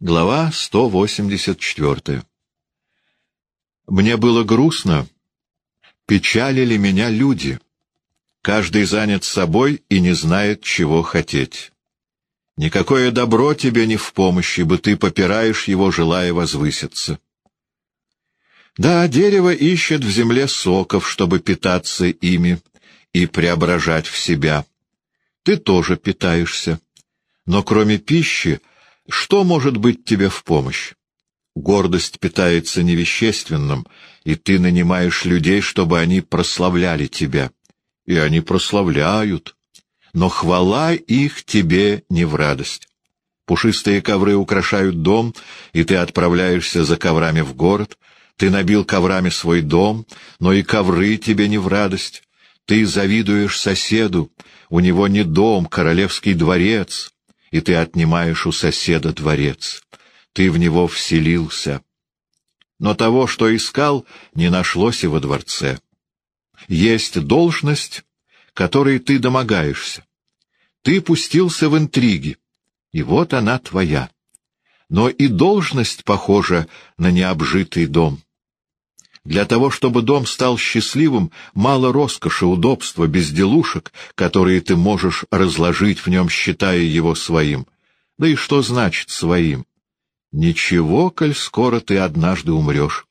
Глава 184 Мне было грустно, печалили меня люди. Каждый занят собой и не знает, чего хотеть. Никакое добро тебе не в помощи, ибо ты попираешь его, желая возвыситься. Да, дерево ищет в земле соков, чтобы питаться ими и преображать в себя. Ты тоже питаешься. Но кроме пищи что может быть тебе в помощь? Гордость питается невещественным, и ты нанимаешь людей, чтобы они прославляли тебя. И они прославляют. Но хвала их тебе не в радость. Пушистые ковры украшают дом, и ты отправляешься за коврами в город. Ты набил коврами свой дом, но и ковры тебе не в радость. Ты завидуешь соседу, у него не дом, королевский дворец, и ты отнимаешь у соседа дворец. Ты в него вселился. Но того, что искал, не нашлось и во дворце. Есть должность, которой ты домогаешься. Ты пустился в интриги, и вот она твоя. Но и должность похожа на необжитый дом. Для того, чтобы дом стал счастливым, мало роскоши, удобства, безделушек, которые ты можешь разложить в нем, считая его своим. Да и что значит «своим»? Ничего, коль скоро ты однажды умрешь.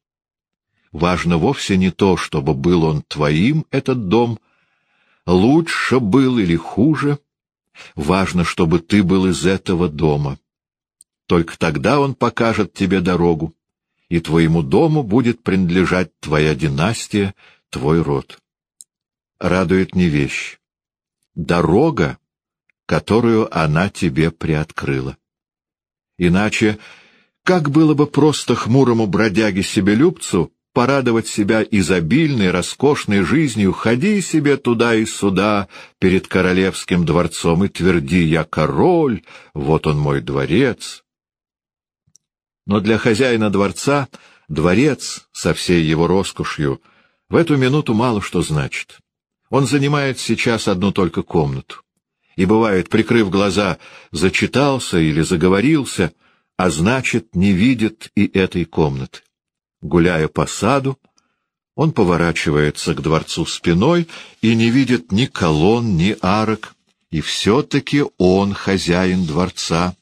Важно вовсе не то, чтобы был он твоим, этот дом, лучше был или хуже. Важно, чтобы ты был из этого дома. Только тогда он покажет тебе дорогу и твоему дому будет принадлежать твоя династия, твой род. Радует не вещь. Дорога, которую она тебе приоткрыла. Иначе, как было бы просто хмурому бродяге-себелюбцу порадовать себя изобильной, роскошной жизнью, ходи себе туда и сюда перед королевским дворцом и тверди «Я король, вот он мой дворец». Но для хозяина дворца дворец со всей его роскошью в эту минуту мало что значит. Он занимает сейчас одну только комнату. И бывает, прикрыв глаза, зачитался или заговорился, а значит, не видит и этой комнаты. Гуляя по саду, он поворачивается к дворцу спиной и не видит ни колонн, ни арок, и все-таки он хозяин дворца.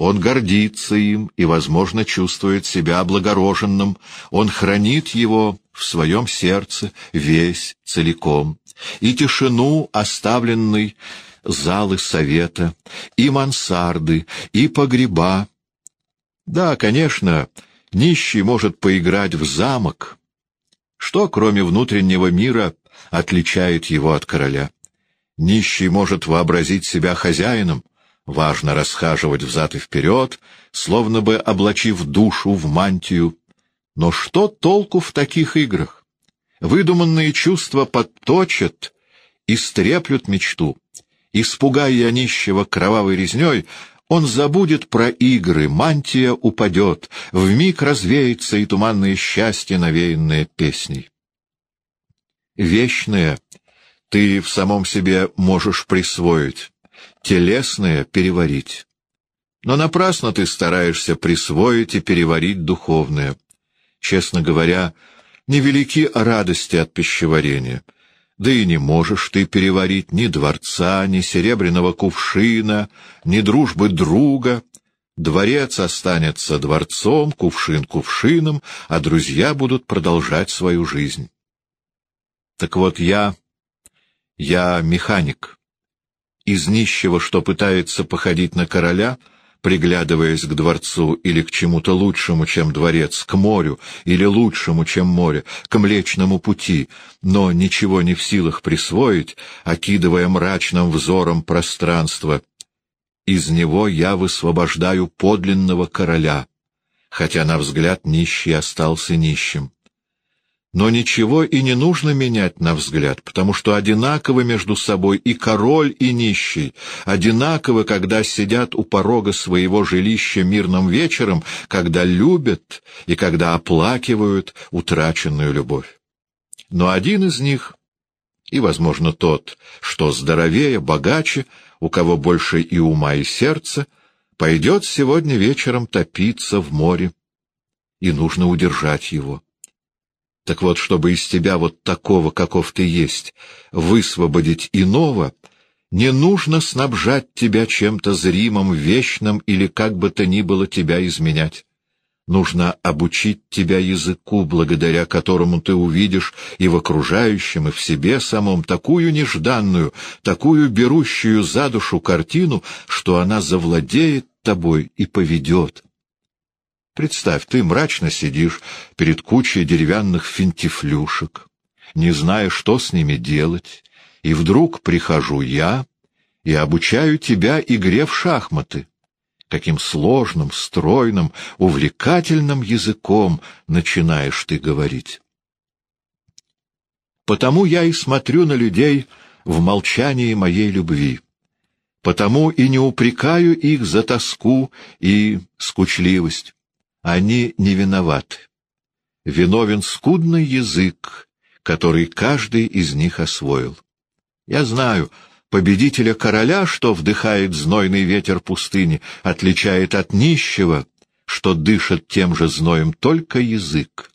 Он гордится им и, возможно, чувствует себя облагороженным. Он хранит его в своем сердце весь целиком. И тишину, оставленной залы совета, и мансарды, и погреба. Да, конечно, нищий может поиграть в замок. Что, кроме внутреннего мира, отличает его от короля? Нищий может вообразить себя хозяином, Важно расхаживать взад и вперед, словно бы облачив душу в мантию. Но что толку в таких играх? Выдуманные чувства подточат, истреплют мечту. Испугая нищего кровавой резней, он забудет про игры, мантия упадет, вмиг развеется и туманное счастье, навеянное песней. Вечное ты в самом себе можешь присвоить, телесное переварить. Но напрасно ты стараешься присвоить и переварить духовное. Честно говоря, невелики радости от пищеварения. Да и не можешь ты переварить ни дворца, ни серебряного кувшина, ни дружбы друга. Дворец останется дворцом, кувшин кувшином, а друзья будут продолжать свою жизнь. Так вот я... я механик из нищего, что пытается походить на короля, приглядываясь к дворцу или к чему-то лучшему, чем дворец, к морю или лучшему, чем море, к Млечному пути, но ничего не в силах присвоить, окидывая мрачным взором пространство. Из него я высвобождаю подлинного короля, хотя, на взгляд, нищий остался нищим. Но ничего и не нужно менять на взгляд, потому что одинаковы между собой и король, и нищий, одинаковы, когда сидят у порога своего жилища мирным вечером, когда любят и когда оплакивают утраченную любовь. Но один из них, и, возможно, тот, что здоровее, богаче, у кого больше и ума, и сердца, пойдет сегодня вечером топиться в море, и нужно удержать его. Так вот, чтобы из тебя вот такого, каков ты есть, высвободить иного, не нужно снабжать тебя чем-то зримым, вечным или как бы то ни было тебя изменять. Нужно обучить тебя языку, благодаря которому ты увидишь и в окружающем, и в себе самом такую нежданную, такую берущую за душу картину, что она завладеет тобой и поведет. Представь, ты мрачно сидишь перед кучей деревянных финтифлюшек, не зная, что с ними делать, и вдруг прихожу я и обучаю тебя игре в шахматы каким сложным, стройным, увлекательным языком начинаешь ты говорить. Потому я и смотрю на людей в молчании моей любви, потому и не упрекаю их за тоску и скучливость. Они не виноваты. Виновен скудный язык, который каждый из них освоил. Я знаю, победителя короля, что вдыхает знойный ветер пустыни, отличает от нищего, что дышит тем же зноем только язык.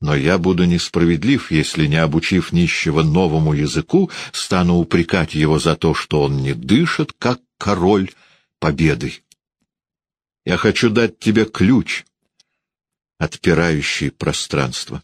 Но я буду несправедлив, если, не обучив нищего новому языку, стану упрекать его за то, что он не дышит, как король, победой. Я хочу дать тебе ключ, отпирающий пространство.